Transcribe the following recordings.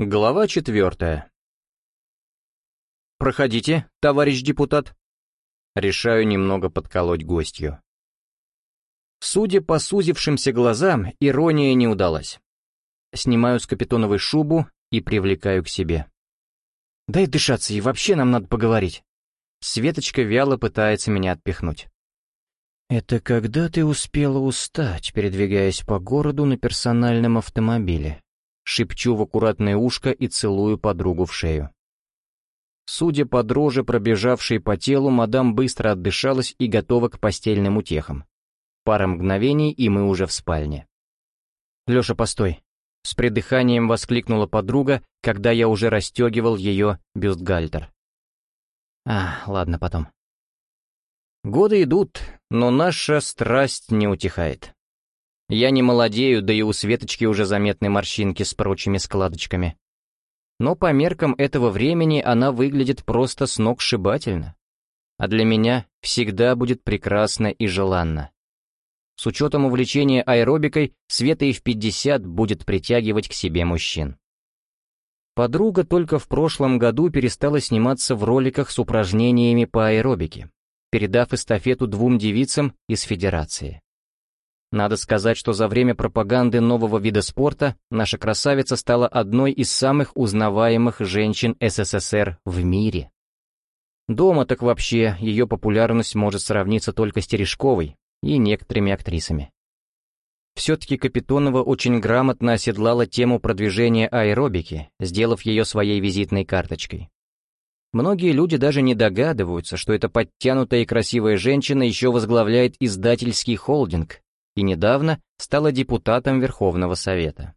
Глава четвертая. «Проходите, товарищ депутат». Решаю немного подколоть гостью. Судя по сузившимся глазам, ирония не удалась. Снимаю с капитоновой шубу и привлекаю к себе. «Дай дышаться, и вообще нам надо поговорить». Светочка вяло пытается меня отпихнуть. «Это когда ты успела устать, передвигаясь по городу на персональном автомобиле?» Шепчу в аккуратное ушко и целую подругу в шею. Судя по дроже, пробежавшей по телу, мадам быстро отдышалась и готова к постельным утехам. Пара мгновений, и мы уже в спальне. «Леша, постой!» С придыханием воскликнула подруга, когда я уже расстегивал ее бюстгальтер. «А, ладно, потом». Годы идут, но наша страсть не утихает. Я не молодею, да и у Светочки уже заметны морщинки с прочими складочками. Но по меркам этого времени она выглядит просто сногсшибательно. А для меня всегда будет прекрасно и желанно. С учетом увлечения аэробикой, Света и в 50 будет притягивать к себе мужчин. Подруга только в прошлом году перестала сниматься в роликах с упражнениями по аэробике, передав эстафету двум девицам из Федерации. Надо сказать, что за время пропаганды нового вида спорта наша красавица стала одной из самых узнаваемых женщин СССР в мире. Дома так вообще ее популярность может сравниться только с Терешковой и некоторыми актрисами. Все-таки Капитонова очень грамотно оседлала тему продвижения аэробики, сделав ее своей визитной карточкой. Многие люди даже не догадываются, что эта подтянутая и красивая женщина еще возглавляет издательский холдинг, и недавно стала депутатом Верховного Совета.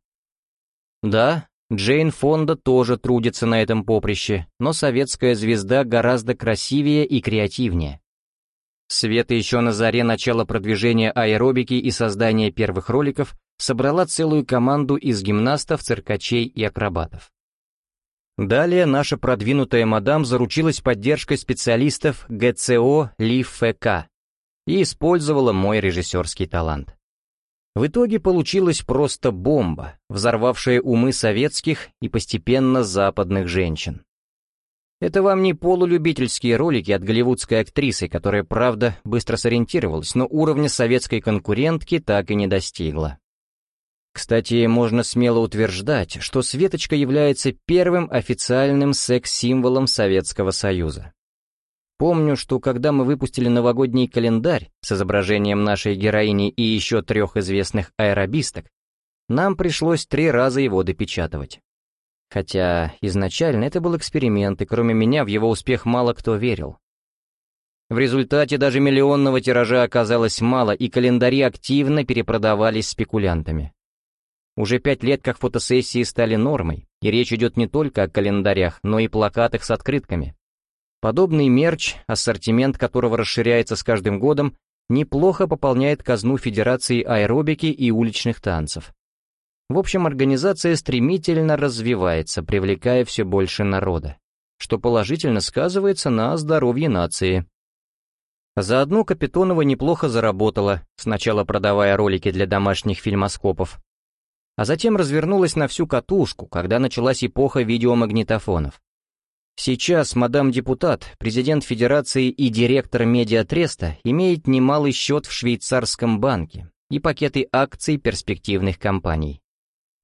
Да, Джейн Фонда тоже трудится на этом поприще, но советская звезда гораздо красивее и креативнее. Света еще на заре начала продвижения аэробики и создания первых роликов собрала целую команду из гимнастов, циркачей и акробатов. Далее наша продвинутая мадам заручилась поддержкой специалистов ГЦО ЛИФК и использовала мой режиссерский талант. В итоге получилась просто бомба, взорвавшая умы советских и постепенно западных женщин. Это вам не полулюбительские ролики от голливудской актрисы, которая, правда, быстро сориентировалась, но уровня советской конкурентки так и не достигла. Кстати, можно смело утверждать, что Светочка является первым официальным секс-символом Советского Союза. Помню, что когда мы выпустили новогодний календарь с изображением нашей героини и еще трех известных аэробисток, нам пришлось три раза его допечатывать. Хотя изначально это был эксперимент, и кроме меня в его успех мало кто верил. В результате даже миллионного тиража оказалось мало, и календари активно перепродавались спекулянтами. Уже пять лет как фотосессии стали нормой, и речь идет не только о календарях, но и плакатах с открытками. Подобный мерч, ассортимент которого расширяется с каждым годом, неплохо пополняет казну Федерации аэробики и уличных танцев. В общем, организация стремительно развивается, привлекая все больше народа, что положительно сказывается на здоровье нации. Заодно Капитонова неплохо заработала, сначала продавая ролики для домашних фильмоскопов, а затем развернулась на всю катушку, когда началась эпоха видеомагнитофонов. Сейчас мадам-депутат, президент Федерации и директор медиатреста имеет немалый счет в швейцарском банке и пакеты акций перспективных компаний.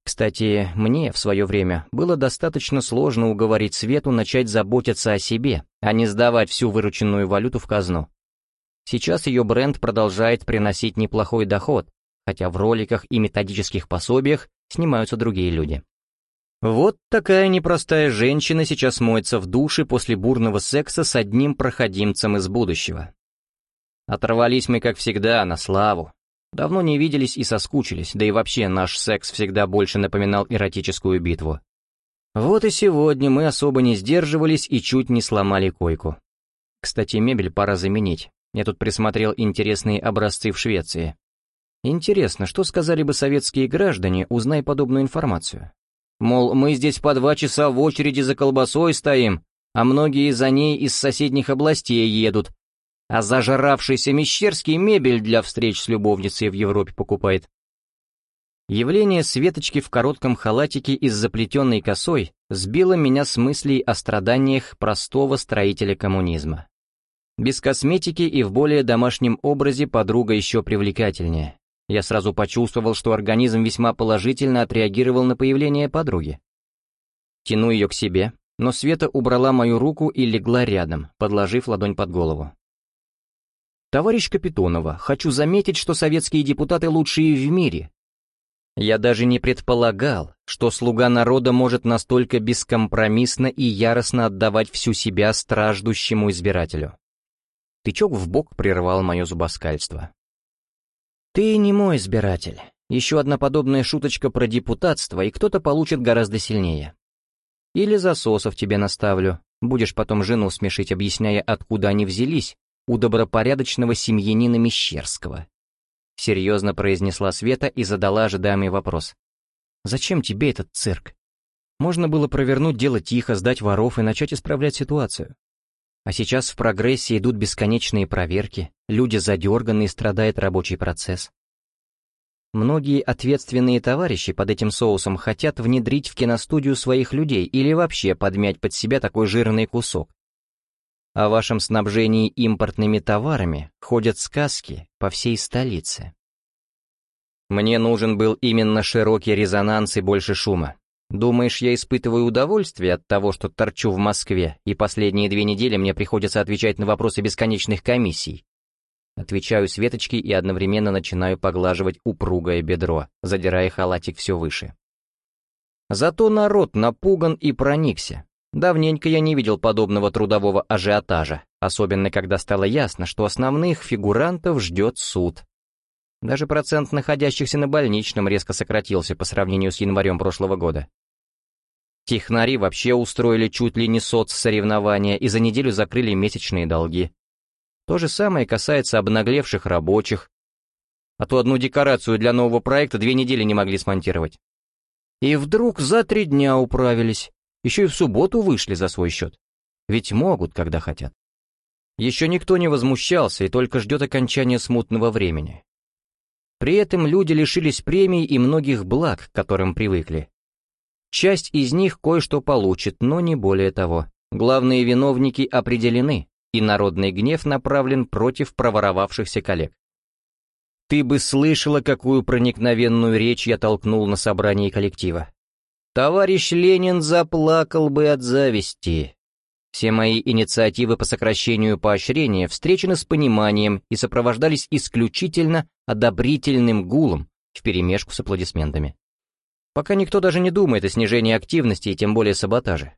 Кстати, мне в свое время было достаточно сложно уговорить Свету начать заботиться о себе, а не сдавать всю вырученную валюту в казну. Сейчас ее бренд продолжает приносить неплохой доход, хотя в роликах и методических пособиях снимаются другие люди. Вот такая непростая женщина сейчас моется в душе после бурного секса с одним проходимцем из будущего. Оторвались мы, как всегда, на славу. Давно не виделись и соскучились, да и вообще наш секс всегда больше напоминал эротическую битву. Вот и сегодня мы особо не сдерживались и чуть не сломали койку. Кстати, мебель пора заменить. Я тут присмотрел интересные образцы в Швеции. Интересно, что сказали бы советские граждане, узнай подобную информацию. Мол, мы здесь по два часа в очереди за колбасой стоим, а многие за ней из соседних областей едут. А зажравшийся Мещерский мебель для встреч с любовницей в Европе покупает. Явление Светочки в коротком халатике и с заплетенной косой сбило меня с мыслей о страданиях простого строителя коммунизма. Без косметики и в более домашнем образе подруга еще привлекательнее. Я сразу почувствовал, что организм весьма положительно отреагировал на появление подруги. Тяну ее к себе, но Света убрала мою руку и легла рядом, подложив ладонь под голову. «Товарищ Капитонова, хочу заметить, что советские депутаты лучшие в мире. Я даже не предполагал, что слуга народа может настолько бескомпромиссно и яростно отдавать всю себя страждущему избирателю». Тычок в бок прервал мое зубоскальство. «Ты не мой избиратель. Еще одна подобная шуточка про депутатство, и кто-то получит гораздо сильнее. Или засосов тебе наставлю, будешь потом жену смешить, объясняя, откуда они взялись, у добропорядочного семьянина Мещерского. Серьезно произнесла Света и задала ожидаемый вопрос. «Зачем тебе этот цирк? Можно было провернуть дело тихо, сдать воров и начать исправлять ситуацию. А сейчас в прогрессе идут бесконечные проверки, люди задерганы и страдает рабочий процесс. Многие ответственные товарищи под этим соусом хотят внедрить в киностудию своих людей или вообще подмять под себя такой жирный кусок, о вашем снабжении импортными товарами ходят сказки по всей столице. Мне нужен был именно широкий резонанс и больше шума. Думаешь, я испытываю удовольствие от того, что торчу в Москве, и последние две недели мне приходится отвечать на вопросы бесконечных комиссий? Отвечаю Светочке и одновременно начинаю поглаживать упругое бедро, задирая халатик все выше. Зато народ напуган и проникся. Давненько я не видел подобного трудового ажиотажа, особенно когда стало ясно, что основных фигурантов ждет суд. Даже процент находящихся на больничном резко сократился по сравнению с январем прошлого года. Технари вообще устроили чуть ли не соцсоревнования и за неделю закрыли месячные долги. То же самое касается обнаглевших рабочих, а то одну декорацию для нового проекта две недели не могли смонтировать. И вдруг за три дня управились. Еще и в субботу вышли за свой счет. Ведь могут, когда хотят. Еще никто не возмущался и только ждет окончания смутного времени. При этом люди лишились премий и многих благ, к которым привыкли. Часть из них кое-что получит, но не более того. Главные виновники определены, и народный гнев направлен против проворовавшихся коллег. Ты бы слышала, какую проникновенную речь я толкнул на собрании коллектива. Товарищ Ленин заплакал бы от зависти. Все мои инициативы по сокращению поощрения встречены с пониманием и сопровождались исключительно одобрительным гулом вперемешку с аплодисментами. Пока никто даже не думает о снижении активности и тем более саботаже.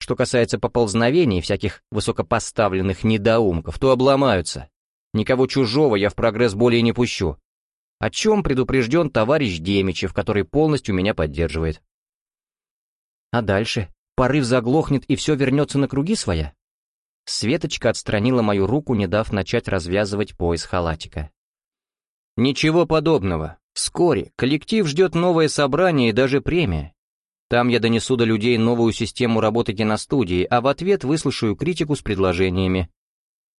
Что касается поползновений всяких высокопоставленных недоумков, то обломаются. Никого чужого я в прогресс более не пущу. О чем предупрежден товарищ Демичев, который полностью меня поддерживает. А дальше? Порыв заглохнет и все вернется на круги своя? Светочка отстранила мою руку, не дав начать развязывать пояс халатика. Ничего подобного. Вскоре коллектив ждет новое собрание и даже премия. Там я донесу до людей новую систему работы киностудии, а в ответ выслушаю критику с предложениями,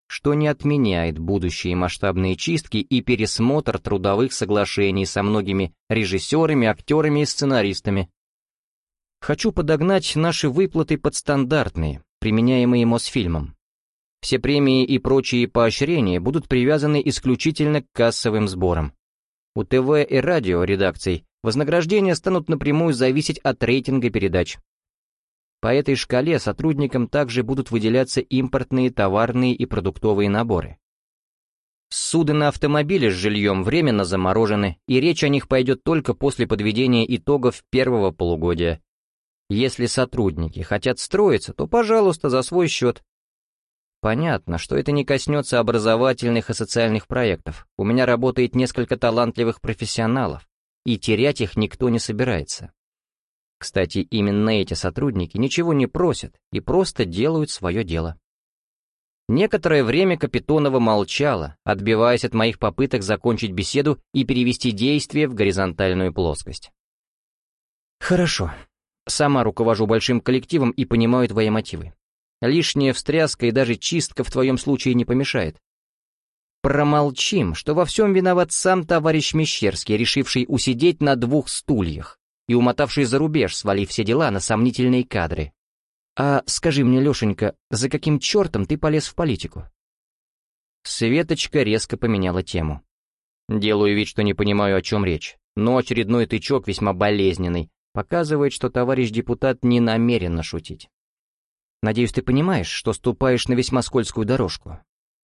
что не отменяет будущие масштабные чистки и пересмотр трудовых соглашений со многими режиссерами, актерами и сценаристами. Хочу подогнать наши выплаты под стандартные, применяемые Мосфильмом. Все премии и прочие поощрения будут привязаны исключительно к кассовым сборам. У ТВ и радио редакций вознаграждения станут напрямую зависеть от рейтинга передач. По этой шкале сотрудникам также будут выделяться импортные товарные и продуктовые наборы. Суды на автомобили с жильем временно заморожены, и речь о них пойдет только после подведения итогов первого полугодия. Если сотрудники хотят строиться, то, пожалуйста, за свой счет. Понятно, что это не коснется образовательных и социальных проектов. У меня работает несколько талантливых профессионалов, и терять их никто не собирается. Кстати, именно эти сотрудники ничего не просят и просто делают свое дело. Некоторое время Капитонова молчала, отбиваясь от моих попыток закончить беседу и перевести действие в горизонтальную плоскость. «Хорошо, Сама руковожу большим коллективом и понимаю твои мотивы. Лишняя встряска и даже чистка в твоем случае не помешает. промолчим, что во всем виноват сам товарищ Мещерский, решивший усидеть на двух стульях и умотавший за рубеж, свалив все дела на сомнительные кадры. А скажи мне, Лешенька, за каким чертом ты полез в политику? Светочка резко поменяла тему. Делаю вид, что не понимаю, о чем речь, но очередной тычок весьма болезненный, показывает, что товарищ депутат не намерен шутить. Надеюсь, ты понимаешь, что ступаешь на весьма скользкую дорожку.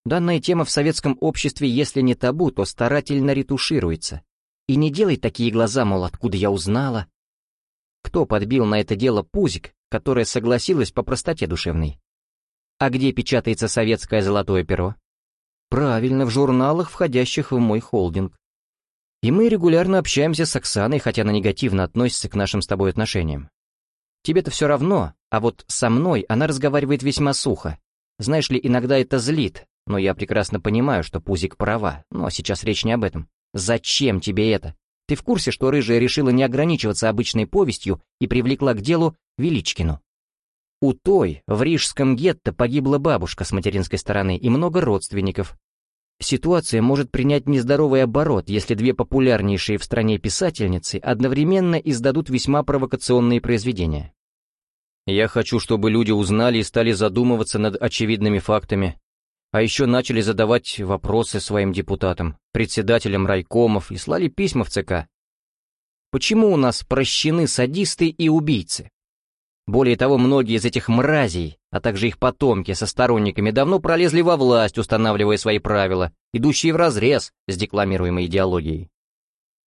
Данная тема в советском обществе, если не табу, то старательно ретушируется. И не делай такие глаза, мол, откуда я узнала. Кто подбил на это дело Пузик, которая согласилась по простоте душевной? А где печатается советское золотое перо? Правильно, в журналах, входящих в мой холдинг. И мы регулярно общаемся с Оксаной, хотя она негативно относится к нашим с тобой отношениям. Тебе-то все равно, а вот со мной она разговаривает весьма сухо. Знаешь ли, иногда это злит, но я прекрасно понимаю, что Пузик права, но сейчас речь не об этом. Зачем тебе это? Ты в курсе, что Рыжая решила не ограничиваться обычной повестью и привлекла к делу Величкину? У той в рижском гетто погибла бабушка с материнской стороны и много родственников. Ситуация может принять нездоровый оборот, если две популярнейшие в стране писательницы одновременно издадут весьма провокационные произведения. Я хочу, чтобы люди узнали и стали задумываться над очевидными фактами, а еще начали задавать вопросы своим депутатам, председателям райкомов и слали письма в ЦК. Почему у нас прощены садисты и убийцы? Более того, многие из этих мразей, а также их потомки со сторонниками давно пролезли во власть, устанавливая свои правила, идущие вразрез с декламируемой идеологией.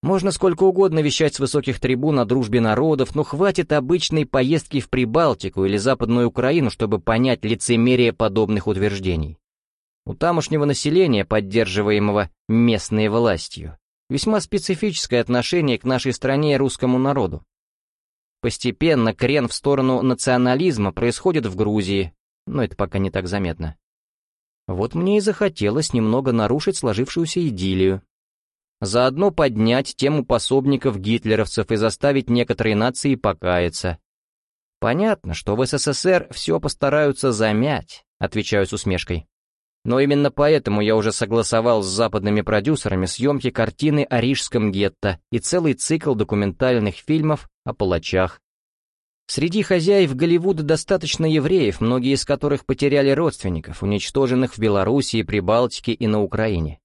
Можно сколько угодно вещать с высоких трибун о дружбе народов, но хватит обычной поездки в Прибалтику или Западную Украину, чтобы понять лицемерие подобных утверждений. У тамошнего населения, поддерживаемого местной властью, весьма специфическое отношение к нашей стране и русскому народу. Постепенно крен в сторону национализма происходит в Грузии, но это пока не так заметно. Вот мне и захотелось немного нарушить сложившуюся идиллию. Заодно поднять тему пособников гитлеровцев и заставить некоторые нации покаяться. Понятно, что в СССР все постараются замять, отвечаю с усмешкой. Но именно поэтому я уже согласовал с западными продюсерами съемки картины о Рижском гетто и целый цикл документальных фильмов о палачах. Среди хозяев Голливуда достаточно евреев, многие из которых потеряли родственников, уничтоженных в Белоруссии, Прибалтике и на Украине.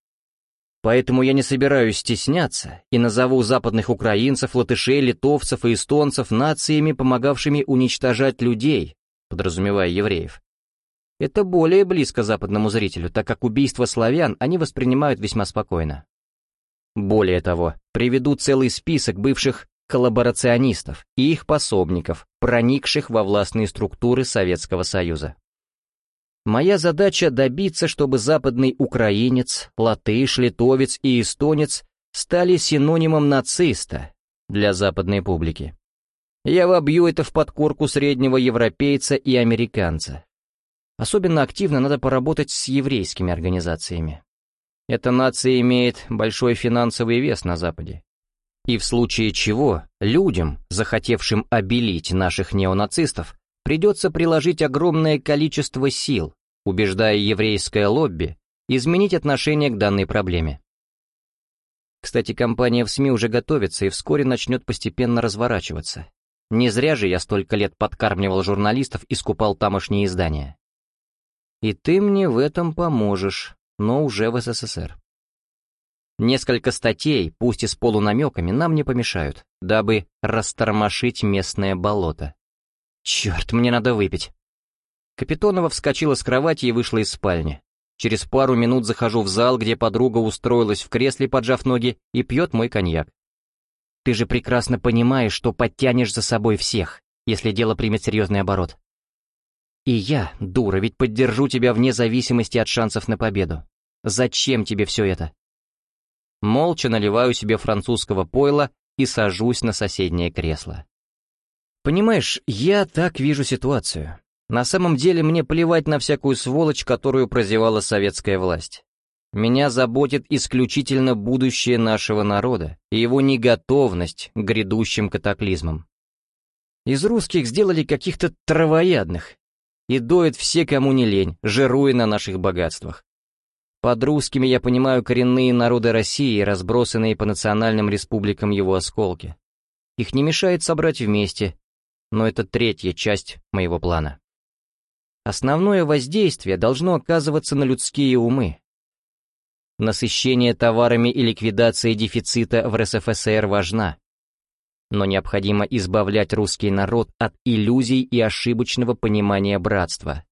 Поэтому я не собираюсь стесняться и назову западных украинцев, латышей, литовцев и эстонцев нациями, помогавшими уничтожать людей, подразумевая евреев. Это более близко западному зрителю, так как убийство славян они воспринимают весьма спокойно. Более того, приведу целый список бывших коллаборационистов и их пособников, проникших во властные структуры Советского Союза. Моя задача добиться, чтобы западный украинец, латыш, литовец и эстонец стали синонимом нациста для западной публики. Я вобью это в подкорку среднего европейца и американца, Особенно активно надо поработать с еврейскими организациями. Эта нация имеет большой финансовый вес на Западе. И в случае чего людям, захотевшим обелить наших неонацистов, придется приложить огромное количество сил, убеждая еврейское лобби изменить отношение к данной проблеме. Кстати, компания в СМИ уже готовится и вскоре начнет постепенно разворачиваться. Не зря же я столько лет подкармливал журналистов и скупал тамошние издания. И ты мне в этом поможешь, но уже в СССР. Несколько статей, пусть и с полунамеками, нам не помешают, дабы растормошить местное болото. Черт, мне надо выпить. Капитонова вскочила с кровати и вышла из спальни. Через пару минут захожу в зал, где подруга устроилась в кресле, поджав ноги, и пьет мой коньяк. Ты же прекрасно понимаешь, что подтянешь за собой всех, если дело примет серьезный оборот. И я, дура, ведь поддержу тебя вне зависимости от шансов на победу. Зачем тебе все это? Молча наливаю себе французского пойла и сажусь на соседнее кресло. Понимаешь, я так вижу ситуацию. На самом деле мне плевать на всякую сволочь, которую прозевала советская власть. Меня заботит исключительно будущее нашего народа и его неготовность к грядущим катаклизмам. Из русских сделали каких-то травоядных, и доят все, кому не лень, жируя на наших богатствах. Под русскими я понимаю коренные народы России, разбросанные по национальным республикам его осколки. Их не мешает собрать вместе, но это третья часть моего плана. Основное воздействие должно оказываться на людские умы. Насыщение товарами и ликвидация дефицита в РСФСР важна. Но необходимо избавлять русский народ от иллюзий и ошибочного понимания братства.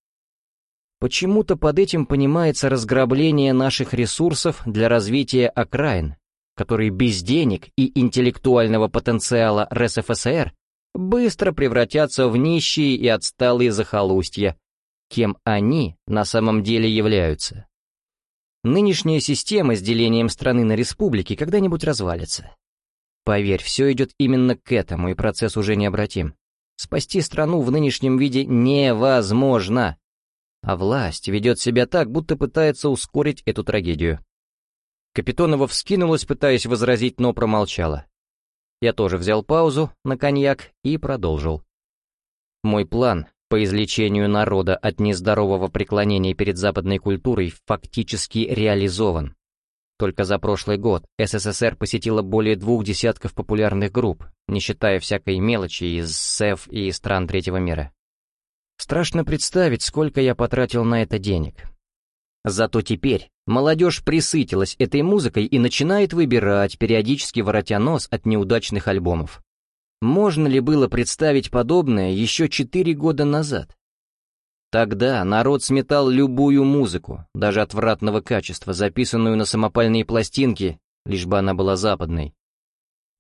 Почему-то под этим понимается разграбление наших ресурсов для развития окраин, которые без денег и интеллектуального потенциала РСФСР быстро превратятся в нищие и отсталые захолустья, кем они на самом деле являются. Нынешняя система с делением страны на республики когда-нибудь развалится. Поверь, все идет именно к этому, и процесс уже необратим. Спасти страну в нынешнем виде невозможно. А власть ведет себя так, будто пытается ускорить эту трагедию. Капитонова вскинулась, пытаясь возразить, но промолчала. Я тоже взял паузу на коньяк и продолжил. Мой план по излечению народа от нездорового преклонения перед западной культурой фактически реализован. Только за прошлый год СССР посетила более двух десятков популярных групп, не считая всякой мелочи из СЭФ и стран третьего мира. Страшно представить, сколько я потратил на это денег. Зато теперь молодежь присытилась этой музыкой и начинает выбирать, периодически воротя нос от неудачных альбомов. Можно ли было представить подобное еще четыре года назад? Тогда народ сметал любую музыку, даже отвратного качества, записанную на самопальные пластинки, лишь бы она была западной.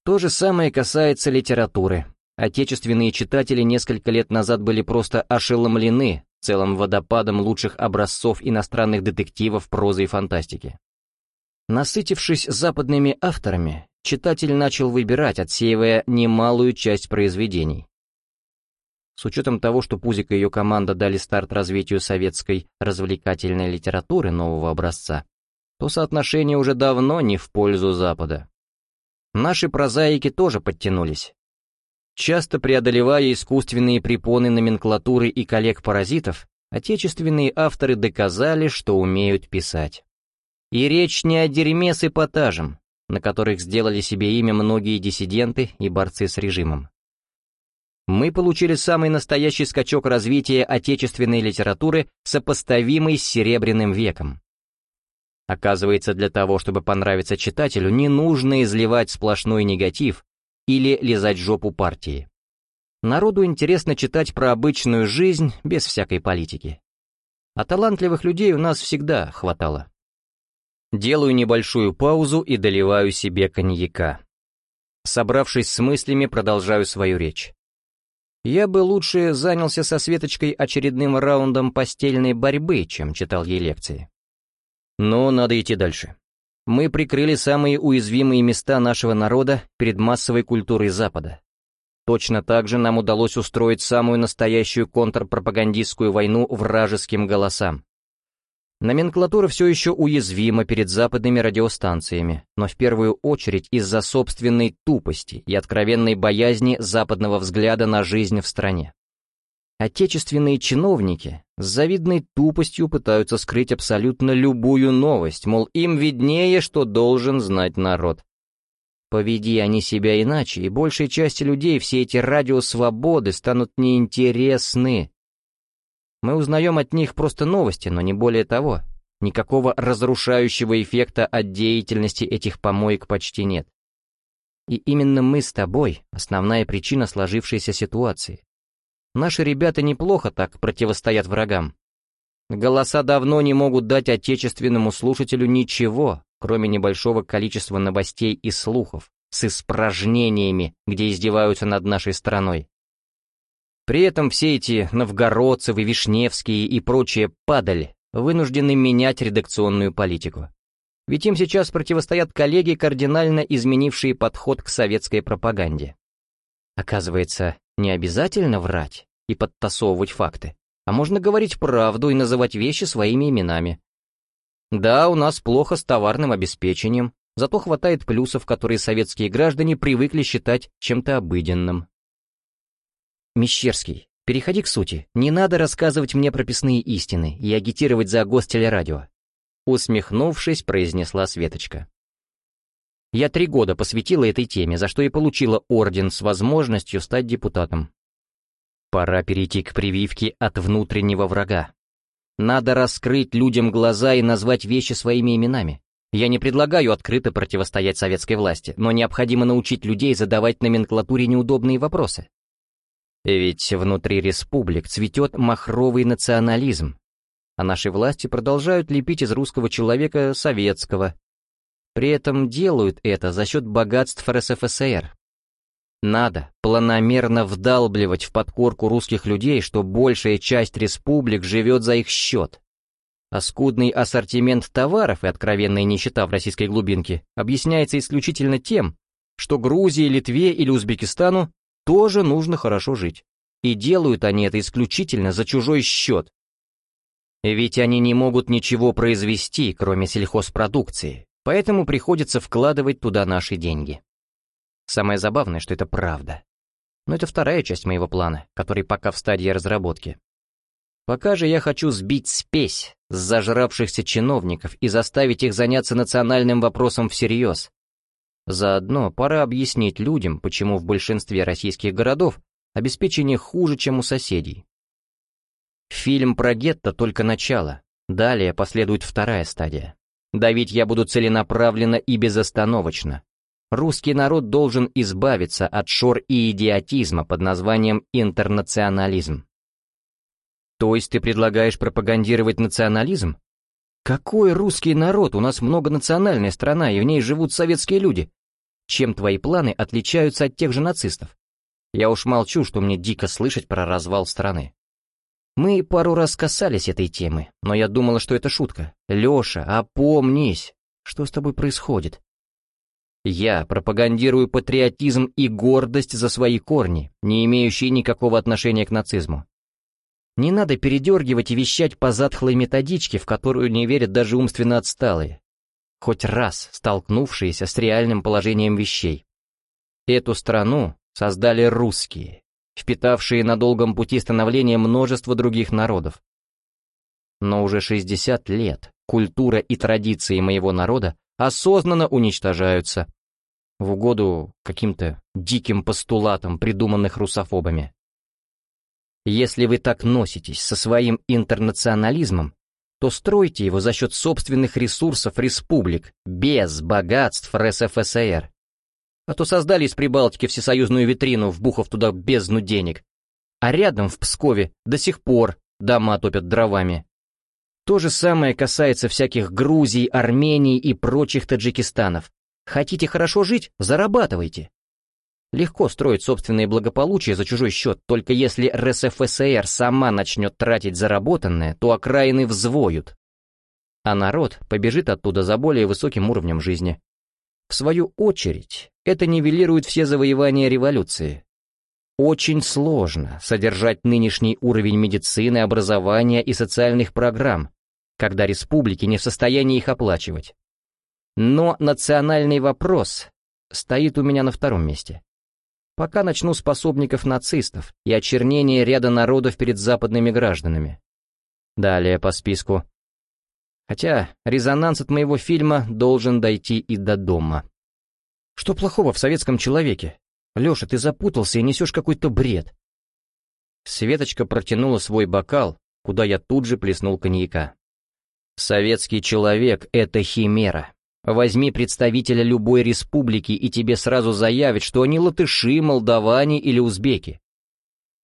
То же самое касается литературы. Отечественные читатели несколько лет назад были просто ошеломлены целым водопадом лучших образцов иностранных детективов, прозы и фантастики. Насытившись западными авторами, читатель начал выбирать, отсеивая немалую часть произведений. С учетом того, что Пузик и ее команда дали старт развитию советской развлекательной литературы нового образца, то соотношение уже давно не в пользу Запада. Наши прозаики тоже подтянулись. Часто преодолевая искусственные препоны номенклатуры и коллег-паразитов, отечественные авторы доказали, что умеют писать. И речь не о дерьме с эпатажем, на которых сделали себе имя многие диссиденты и борцы с режимом мы получили самый настоящий скачок развития отечественной литературы, сопоставимый с Серебряным веком. Оказывается, для того, чтобы понравиться читателю, не нужно изливать сплошной негатив или лизать жопу партии. Народу интересно читать про обычную жизнь без всякой политики. А талантливых людей у нас всегда хватало. Делаю небольшую паузу и доливаю себе коньяка. Собравшись с мыслями, продолжаю свою речь. Я бы лучше занялся со Светочкой очередным раундом постельной борьбы, чем читал ей лекции. Но надо идти дальше. Мы прикрыли самые уязвимые места нашего народа перед массовой культурой Запада. Точно так же нам удалось устроить самую настоящую контрпропагандистскую войну вражеским голосам. Номенклатура все еще уязвима перед западными радиостанциями, но в первую очередь из-за собственной тупости и откровенной боязни западного взгляда на жизнь в стране. Отечественные чиновники с завидной тупостью пытаются скрыть абсолютно любую новость, мол, им виднее, что должен знать народ. Поведи они себя иначе, и большей части людей все эти радиосвободы станут неинтересны, мы узнаем от них просто новости, но не более того. Никакого разрушающего эффекта от деятельности этих помоек почти нет. И именно мы с тобой — основная причина сложившейся ситуации. Наши ребята неплохо так противостоят врагам. Голоса давно не могут дать отечественному слушателю ничего, кроме небольшого количества новостей и слухов, с испражнениями, где издеваются над нашей страной. При этом все эти новгородцевы, вишневские и прочие падали, вынуждены менять редакционную политику. Ведь им сейчас противостоят коллеги, кардинально изменившие подход к советской пропаганде. Оказывается, не обязательно врать и подтасовывать факты, а можно говорить правду и называть вещи своими именами. Да, у нас плохо с товарным обеспечением, зато хватает плюсов, которые советские граждане привыкли считать чем-то обыденным. Мещерский, переходи к сути. Не надо рассказывать мне прописные истины и агитировать за гостелерадио. Усмехнувшись, произнесла Светочка. Я три года посвятила этой теме, за что и получила орден с возможностью стать депутатом. Пора перейти к прививке от внутреннего врага. Надо раскрыть людям глаза и назвать вещи своими именами. Я не предлагаю открыто противостоять советской власти, но необходимо научить людей задавать номенклатуре неудобные вопросы. Ведь внутри республик цветет махровый национализм, а наши власти продолжают лепить из русского человека советского. При этом делают это за счет богатств РСФСР. Надо планомерно вдалбливать в подкорку русских людей, что большая часть республик живет за их счет. А скудный ассортимент товаров и откровенная нищета в российской глубинке объясняется исключительно тем, что Грузии, Литве или Узбекистану тоже нужно хорошо жить. И делают они это исключительно за чужой счет. Ведь они не могут ничего произвести, кроме сельхозпродукции, поэтому приходится вкладывать туда наши деньги. Самое забавное, что это правда. Но это вторая часть моего плана, который пока в стадии разработки. Пока же я хочу сбить спесь с зажравшихся чиновников и заставить их заняться национальным вопросом всерьез. Заодно пора объяснить людям, почему в большинстве российских городов обеспечение хуже, чем у соседей. Фильм про гетто только начало, далее последует вторая стадия. Давить я буду целенаправленно и безостановочно, русский народ должен избавиться от шор и идиотизма под названием интернационализм. То есть ты предлагаешь пропагандировать национализм? Какой русский народ? У нас многонациональная страна, и в ней живут советские люди. Чем твои планы отличаются от тех же нацистов? Я уж молчу, что мне дико слышать про развал страны. Мы пару раз касались этой темы, но я думала, что это шутка. Леша, опомнись! Что с тобой происходит? Я пропагандирую патриотизм и гордость за свои корни, не имеющие никакого отношения к нацизму. Не надо передергивать и вещать по затхлой методичке, в которую не верят даже умственно отсталые, хоть раз столкнувшиеся с реальным положением вещей. Эту страну создали русские, впитавшие на долгом пути становления множество других народов. Но уже 60 лет культура и традиции моего народа осознанно уничтожаются в угоду каким-то диким постулатам, придуманных русофобами. Если вы так носитесь со своим интернационализмом, то стройте его за счет собственных ресурсов республик, без богатств РСФСР. А то создали из Прибалтики всесоюзную витрину, вбухав туда бездну денег. А рядом, в Пскове, до сих пор дома топят дровами. То же самое касается всяких Грузий, Армении и прочих Таджикистанов. Хотите хорошо жить? Зарабатывайте. Легко строить собственное благополучие за чужой счет, только если РСФСР сама начнет тратить заработанное, то окраины взвоют. А народ побежит оттуда за более высоким уровнем жизни. В свою очередь, это нивелирует все завоевания революции. Очень сложно содержать нынешний уровень медицины, образования и социальных программ, когда республики не в состоянии их оплачивать. Но национальный вопрос стоит у меня на втором месте. Пока начну с пособников нацистов и очернения ряда народов перед западными гражданами. Далее по списку. Хотя резонанс от моего фильма должен дойти и до дома. Что плохого в советском человеке? Леша, ты запутался и несешь какой-то бред. Светочка протянула свой бокал, куда я тут же плеснул коньяка. Советский человек — это химера. Возьми представителя любой республики, и тебе сразу заявят, что они латыши, молдаване или узбеки.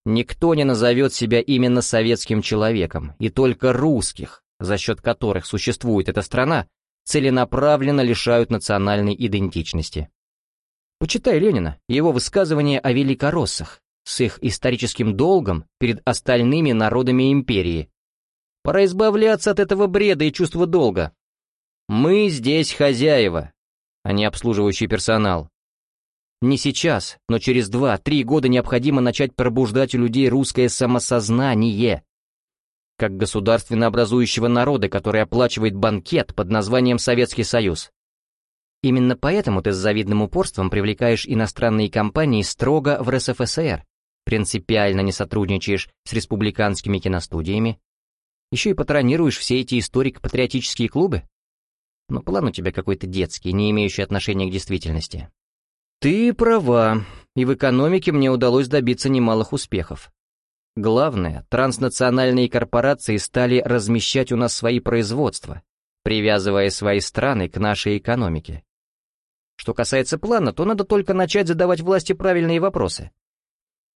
Никто не назовет себя именно советским человеком, и только русских, за счет которых существует эта страна, целенаправленно лишают национальной идентичности. Почитай Ленина, его высказывания о великороссах, с их историческим долгом перед остальными народами империи, Пора избавляться от этого бреда и чувства долга. Мы здесь хозяева, а не обслуживающий персонал. Не сейчас, но через два-три года необходимо начать пробуждать у людей русское самосознание, как государственно образующего народа, который оплачивает банкет под названием Советский Союз. Именно поэтому ты с завидным упорством привлекаешь иностранные компании строго в РСФСР, принципиально не сотрудничаешь с республиканскими киностудиями, еще и патронируешь все эти историко-патриотические клубы? Но план у тебя какой-то детский, не имеющий отношения к действительности. Ты права, и в экономике мне удалось добиться немалых успехов. Главное, транснациональные корпорации стали размещать у нас свои производства, привязывая свои страны к нашей экономике. Что касается плана, то надо только начать задавать власти правильные вопросы.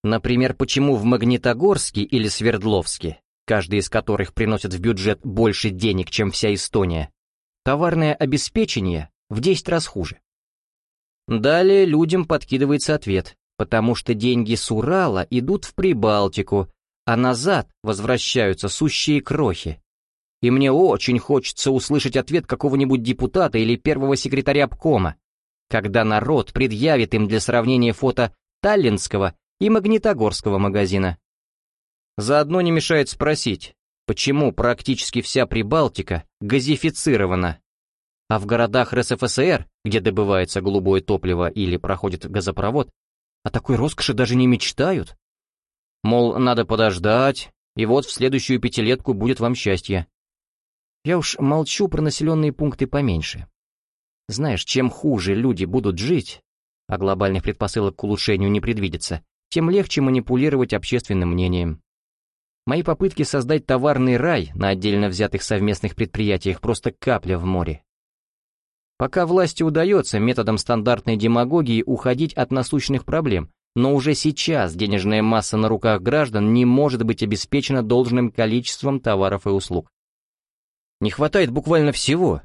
Например, почему в Магнитогорске или Свердловске, каждый из которых приносит в бюджет больше денег, чем вся Эстония, товарное обеспечение в 10 раз хуже. Далее людям подкидывается ответ, потому что деньги с Урала идут в Прибалтику, а назад возвращаются сущие крохи. И мне очень хочется услышать ответ какого-нибудь депутата или первого секретаря обкома, когда народ предъявит им для сравнения фото таллинского и магнитогорского магазина. Заодно не мешает спросить, почему практически вся Прибалтика газифицирована, а в городах РСФСР, где добывается голубое топливо или проходит газопровод, о такой роскоши даже не мечтают. Мол, надо подождать, и вот в следующую пятилетку будет вам счастье. Я уж молчу про населенные пункты поменьше. Знаешь, чем хуже люди будут жить, а глобальных предпосылок к улучшению не предвидится, тем легче манипулировать общественным мнением. Мои попытки создать товарный рай на отдельно взятых совместных предприятиях просто капля в море. Пока власти удается методом стандартной демагогии уходить от насущных проблем, но уже сейчас денежная масса на руках граждан не может быть обеспечена должным количеством товаров и услуг. Не хватает буквально всего.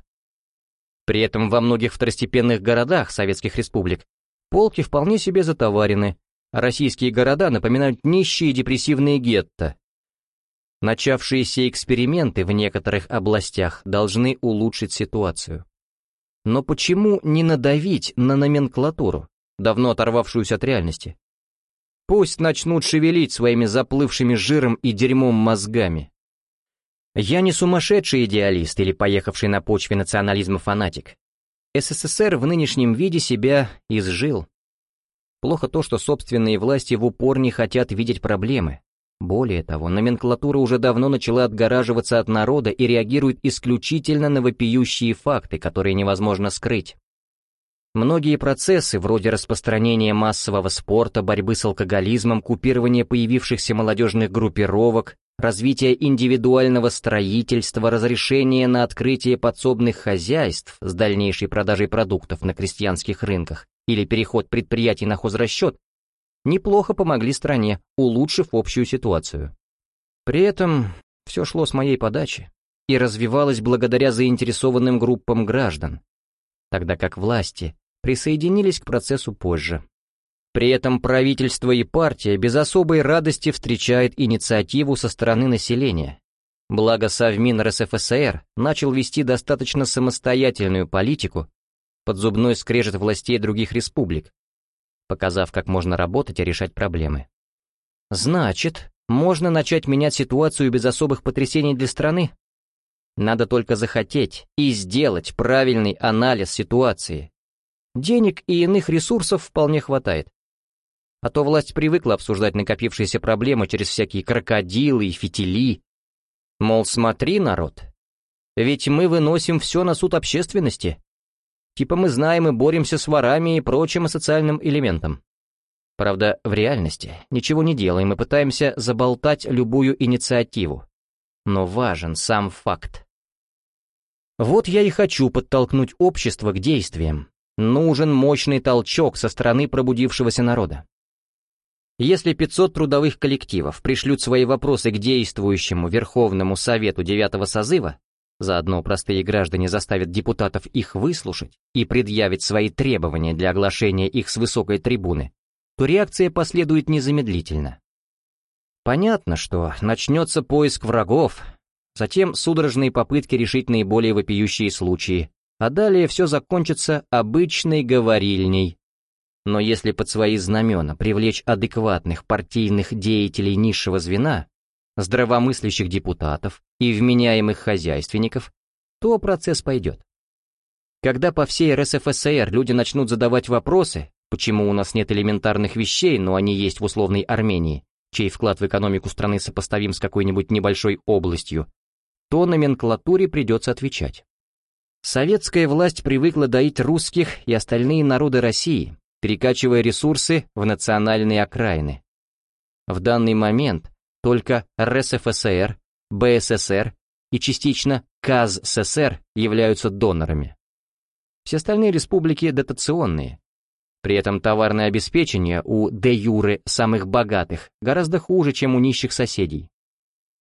При этом во многих второстепенных городах советских республик полки вполне себе затоварены, а российские города напоминают нищие депрессивные гетто. Начавшиеся эксперименты в некоторых областях должны улучшить ситуацию. Но почему не надавить на номенклатуру, давно оторвавшуюся от реальности? Пусть начнут шевелить своими заплывшими жиром и дерьмом мозгами. Я не сумасшедший идеалист или поехавший на почве национализма фанатик. СССР в нынешнем виде себя изжил. Плохо то, что собственные власти в упор не хотят видеть проблемы. Более того, номенклатура уже давно начала отгораживаться от народа и реагирует исключительно на вопиющие факты, которые невозможно скрыть. Многие процессы, вроде распространения массового спорта, борьбы с алкоголизмом, купирования появившихся молодежных группировок, развития индивидуального строительства, разрешения на открытие подсобных хозяйств с дальнейшей продажей продуктов на крестьянских рынках или переход предприятий на хозрасчет, неплохо помогли стране, улучшив общую ситуацию. При этом все шло с моей подачи и развивалось благодаря заинтересованным группам граждан, тогда как власти присоединились к процессу позже. При этом правительство и партия без особой радости встречает инициативу со стороны населения. Благо Совмин РСФСР начал вести достаточно самостоятельную политику под зубной скрежет властей других республик, показав, как можно работать и решать проблемы. Значит, можно начать менять ситуацию без особых потрясений для страны? Надо только захотеть и сделать правильный анализ ситуации, Денег и иных ресурсов вполне хватает. А то власть привыкла обсуждать накопившиеся проблемы через всякие крокодилы и фитили. Мол, смотри, народ, ведь мы выносим все на суд общественности. Типа мы знаем и боремся с ворами и прочим социальным элементом. Правда, в реальности ничего не делаем и пытаемся заболтать любую инициативу. Но важен сам факт. Вот я и хочу подтолкнуть общество к действиям, Нужен мощный толчок со стороны пробудившегося народа. Если 500 трудовых коллективов пришлют свои вопросы к действующему Верховному Совету девятого созыва, заодно простые граждане заставят депутатов их выслушать и предъявить свои требования для оглашения их с высокой трибуны, то реакция последует незамедлительно. Понятно, что начнется поиск врагов, затем судорожные попытки решить наиболее вопиющие случаи, а далее все закончится обычной говорильней. Но если под свои знамена привлечь адекватных партийных деятелей низшего звена, здравомыслящих депутатов и вменяемых хозяйственников, то процесс пойдет. Когда по всей РСФСР люди начнут задавать вопросы, почему у нас нет элементарных вещей, но они есть в условной Армении, чей вклад в экономику страны сопоставим с какой-нибудь небольшой областью, то номенклатуре придется отвечать. Советская власть привыкла доить русских и остальные народы России, перекачивая ресурсы в национальные окраины. В данный момент только РСФСР, БССР и частично КАЗССР являются донорами. Все остальные республики дотационные. При этом товарное обеспечение у де-юре самых богатых гораздо хуже, чем у нищих соседей.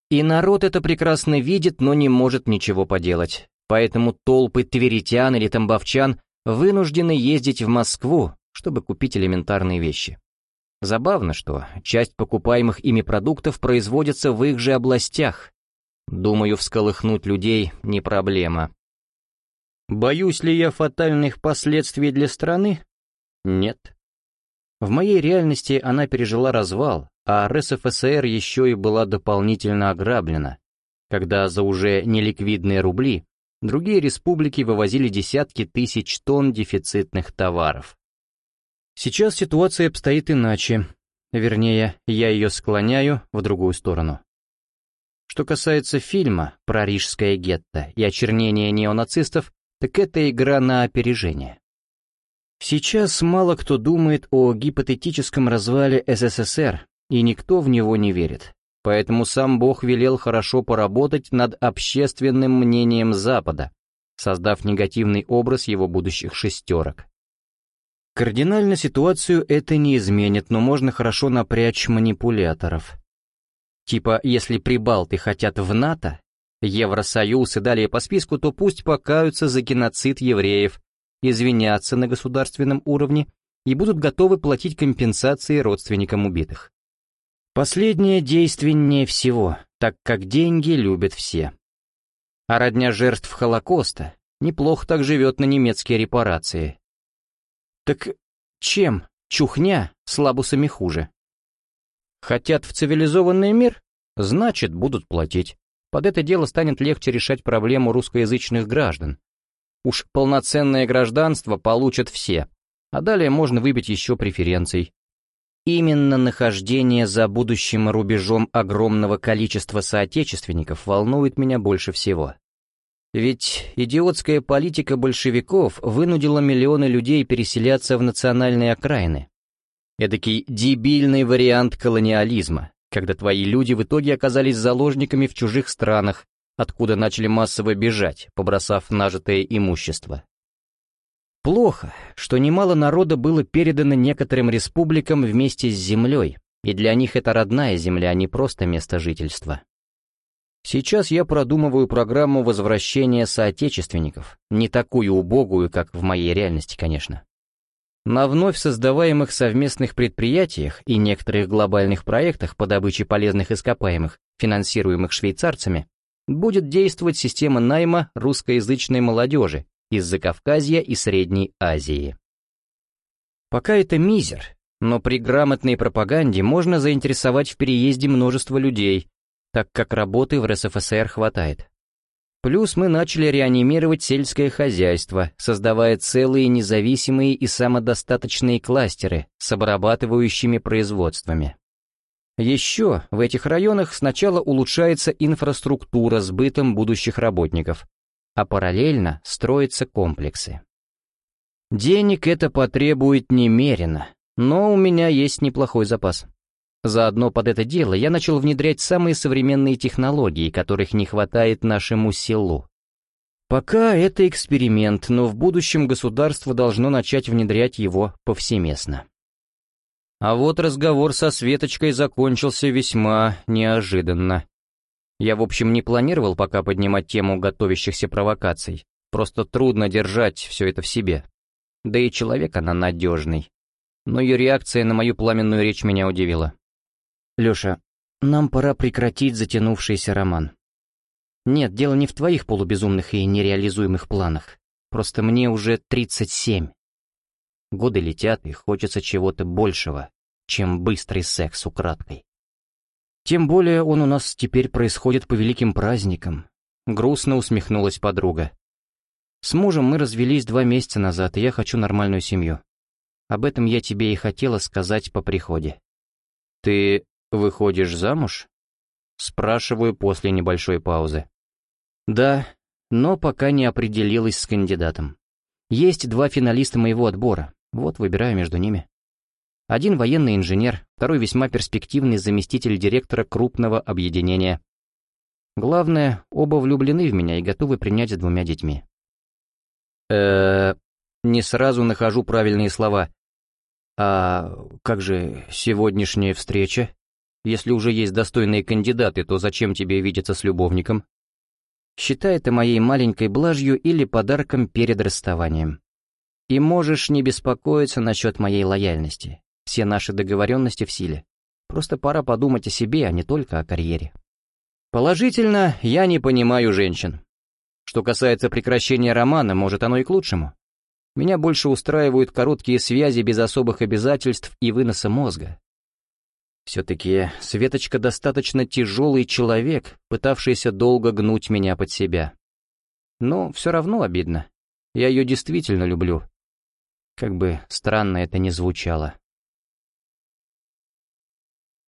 И народ это прекрасно видит, но не может ничего поделать. Поэтому толпы тверитян или тамбовчан вынуждены ездить в Москву, чтобы купить элементарные вещи. Забавно, что часть покупаемых ими продуктов производится в их же областях. Думаю, всколыхнуть людей не проблема. Боюсь ли я фатальных последствий для страны? Нет. В моей реальности она пережила развал, а РСФСР еще и была дополнительно ограблена, когда за уже неликвидные рубли другие республики вывозили десятки тысяч тонн дефицитных товаров. Сейчас ситуация обстоит иначе, вернее, я ее склоняю в другую сторону. Что касается фильма про рижское гетто и очернение неонацистов, так это игра на опережение. Сейчас мало кто думает о гипотетическом развале СССР, и никто в него не верит. Поэтому сам Бог велел хорошо поработать над общественным мнением Запада, создав негативный образ его будущих шестерок. Кардинально ситуацию это не изменит, но можно хорошо напрячь манипуляторов. Типа, если прибалты хотят в НАТО, Евросоюз и далее по списку, то пусть покаются за геноцид евреев, извинятся на государственном уровне и будут готовы платить компенсации родственникам убитых. Последнее действеннее всего, так как деньги любят все. А родня жертв Холокоста неплохо так живет на немецкие репарации. Так чем чухня с лабусами хуже? Хотят в цивилизованный мир? Значит, будут платить. Под это дело станет легче решать проблему русскоязычных граждан. Уж полноценное гражданство получат все, а далее можно выбить еще преференций. Именно нахождение за будущим рубежом огромного количества соотечественников волнует меня больше всего. Ведь идиотская политика большевиков вынудила миллионы людей переселяться в национальные окраины. Эдакий дебильный вариант колониализма, когда твои люди в итоге оказались заложниками в чужих странах, откуда начали массово бежать, побросав нажитое имущество. Плохо, что немало народа было передано некоторым республикам вместе с землей, и для них это родная земля, а не просто место жительства. Сейчас я продумываю программу возвращения соотечественников, не такую убогую, как в моей реальности, конечно. На вновь создаваемых совместных предприятиях и некоторых глобальных проектах по добыче полезных ископаемых, финансируемых швейцарцами, будет действовать система найма русскоязычной молодежи, из Закавказья и Средней Азии. Пока это мизер, но при грамотной пропаганде можно заинтересовать в переезде множество людей, так как работы в РСФСР хватает. Плюс мы начали реанимировать сельское хозяйство, создавая целые независимые и самодостаточные кластеры с обрабатывающими производствами. Еще в этих районах сначала улучшается инфраструктура с бытом будущих работников, а параллельно строятся комплексы. Денег это потребует немерено, но у меня есть неплохой запас. Заодно под это дело я начал внедрять самые современные технологии, которых не хватает нашему селу. Пока это эксперимент, но в будущем государство должно начать внедрять его повсеместно. А вот разговор со Светочкой закончился весьма неожиданно. Я, в общем, не планировал пока поднимать тему готовящихся провокаций. Просто трудно держать все это в себе. Да и человек она надежный. Но ее реакция на мою пламенную речь меня удивила. «Леша, нам пора прекратить затянувшийся роман. Нет, дело не в твоих полубезумных и нереализуемых планах. Просто мне уже 37. Годы летят, и хочется чего-то большего, чем быстрый секс украдкой. Тем более он у нас теперь происходит по великим праздникам. Грустно усмехнулась подруга. С мужем мы развелись два месяца назад, и я хочу нормальную семью. Об этом я тебе и хотела сказать по приходе. Ты выходишь замуж? Спрашиваю после небольшой паузы. Да, но пока не определилась с кандидатом. Есть два финалиста моего отбора, вот выбираю между ними. Один военный инженер, второй весьма перспективный заместитель директора крупного объединения. Главное, оба влюблены в меня и готовы принять с двумя детьми. э не сразу нахожу правильные слова. А как же сегодняшняя встреча? Если уже есть достойные кандидаты, то зачем тебе видеться с любовником? Считай это моей маленькой блажью или подарком перед расставанием. И можешь не беспокоиться насчет моей лояльности. Все наши договоренности в силе. Просто пора подумать о себе, а не только о карьере. Положительно, я не понимаю женщин. Что касается прекращения романа, может оно и к лучшему. Меня больше устраивают короткие связи без особых обязательств и выноса мозга. Все-таки Светочка достаточно тяжелый человек, пытавшийся долго гнуть меня под себя. Но все равно обидно. Я ее действительно люблю. Как бы странно это ни звучало.